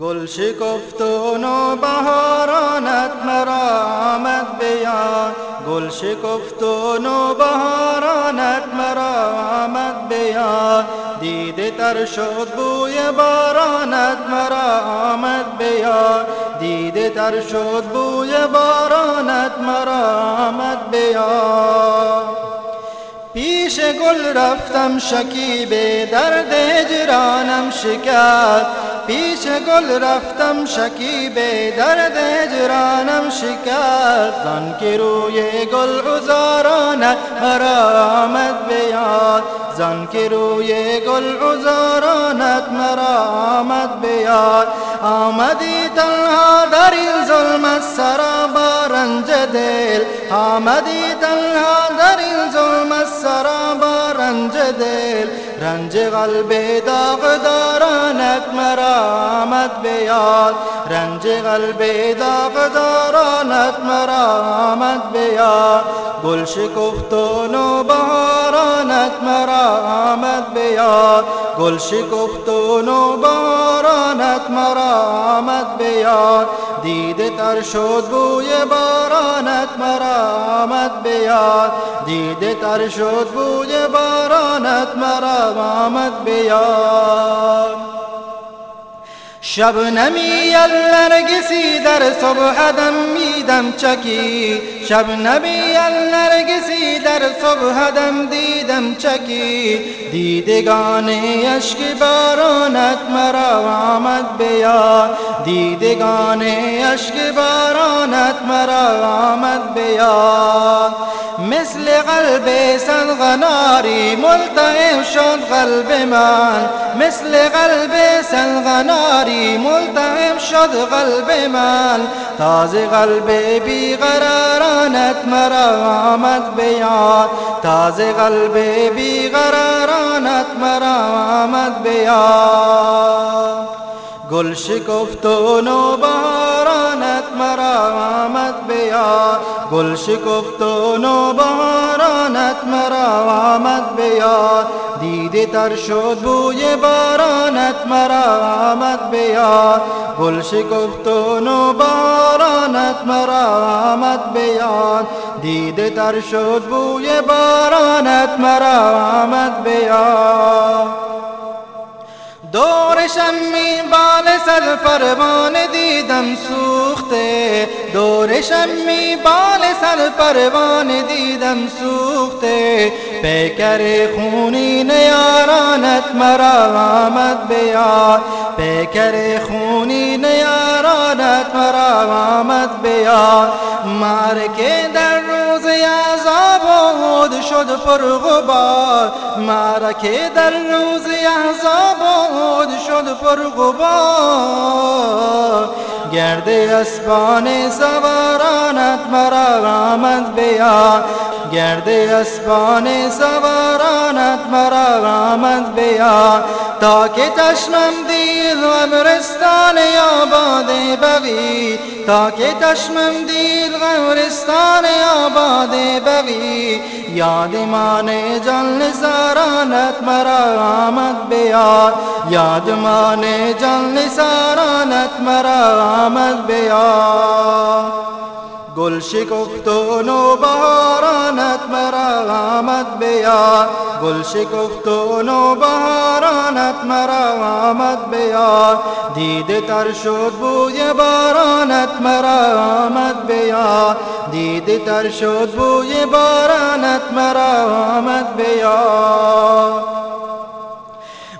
گل شکفت و بهارانت مرا آمد بیان گل شکفت و بهارانت مرا آمد بیان دیده تر شد بوی بارانت مرا آمد بیان دیده تر شد بوی بارانت پیش گل رفتم شکیب درد هجرانم شکست. پیش گل رفتم شکیب درد هجرانم شکست. زن که روی گل عزارانه مرا آمد بیاد زن که روی گل عزارانت مرا آمد بیاد آمدی تنها در این ظلمت سرا رنج دل. آمدی تنها دل رنج قلب داغ دارانت مرا آمد بیاد. رنج قلب داغ دارانت مرا آمد بیاد. گل شکفت و بهارانت مرا آمد بیاد. گل شکفت و بهارانت مرا آمد بیاد دیده تر شد بوی بارانت مرا آمد بیاد دیده تر شد بوی بارانت مرا آمد بیاد شب نمی نرگسی در صبح دم میدم چکی. شب نبی نرگسی در صبح دم دیدم چکی. دیدگان اشک بارانت مرا آمد بیا دیدگان اشک بارانت مرا آمد بیا مثل قلبي سن ناري ملتئم شد قلبي من. مثل قلبي سن ناري ملتئم شد قلبي من. تازي قلبي بغرارانت مرا وعمت بيار تازي قلبي بغرارانت مرا وعمت بيار گل شکفت و نوبهار بهارانت مرا آمد بیاد گل شکفت و بهارانت مرا آمد بیاد دیده تر شد بوی بارانت مرا آمد بیاد گل شکفت و بارانت مرا آمد بیاد دیده تر شد بوی بارانت مرا آمد بیاد دور شمی بال سر پروانه دیدم سوخته. دور شمی بال سر پروانه دیدم سوخته. پیکر خونی نیارانت مرا آمد بیاد پیکر خونی نیارانت مرا آمد بیاد مارکه در روز شد پر غبار. مارکه در روز عذاب نابود شد پر غبار. گرد اسبان سوارانت مرا آمد بیا. گرد اسبان سوارانت مرا آمد بیا. تا که چشمم دید غمرستان آباد بغی تا که چشمم دید غمرستان آباد بغی یاد مان جان سارانت مرا آمد بیار. یاد مان جل سارانت مرا آمد بیار. گل شکفت و بهارانت مرا آمد بیا گل شکفت و بهارانت مرا آمد بیا دیده تر شد بوی بارانت مرا آمد بیا دیده تر شد بوی بارانت مرا آمد بیا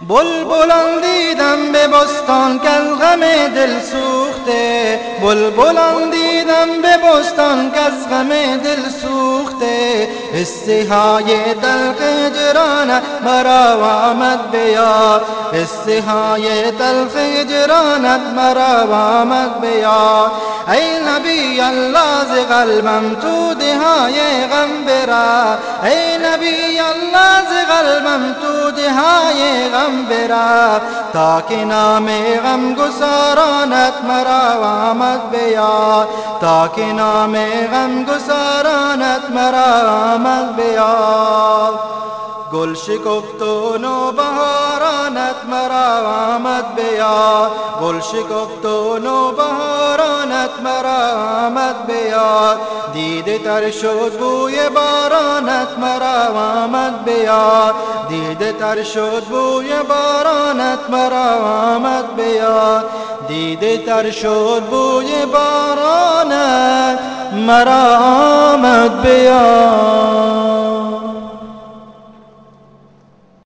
بلبلان دیدم به بستان کل غم دل سوخته. بلبلان دیدم به بستان کز غم دل سوخته استهای دلق جرانه مرا آمد بیا استهای دلق جرانت مرا آمد بیا ای نبی الله ز قلبم تو دهای غم برا. ای نبی الله ز قلبم تو دهای غم برا. تا نام غم گسارانت مرا آمد بیا تا که نام غم گسارانت مرا آمد بیا گل شکفت و نوبهارانت مرا آمد بیاد گل شکفت و نوبهارانت مرا آمد بیاد دیده تر شد بوی بارانت مرا آمد بیاد دیده تر شد بوی بارانت مرا آمد بیاد دیده تر شد بوی بارانت مرا آمد بیاد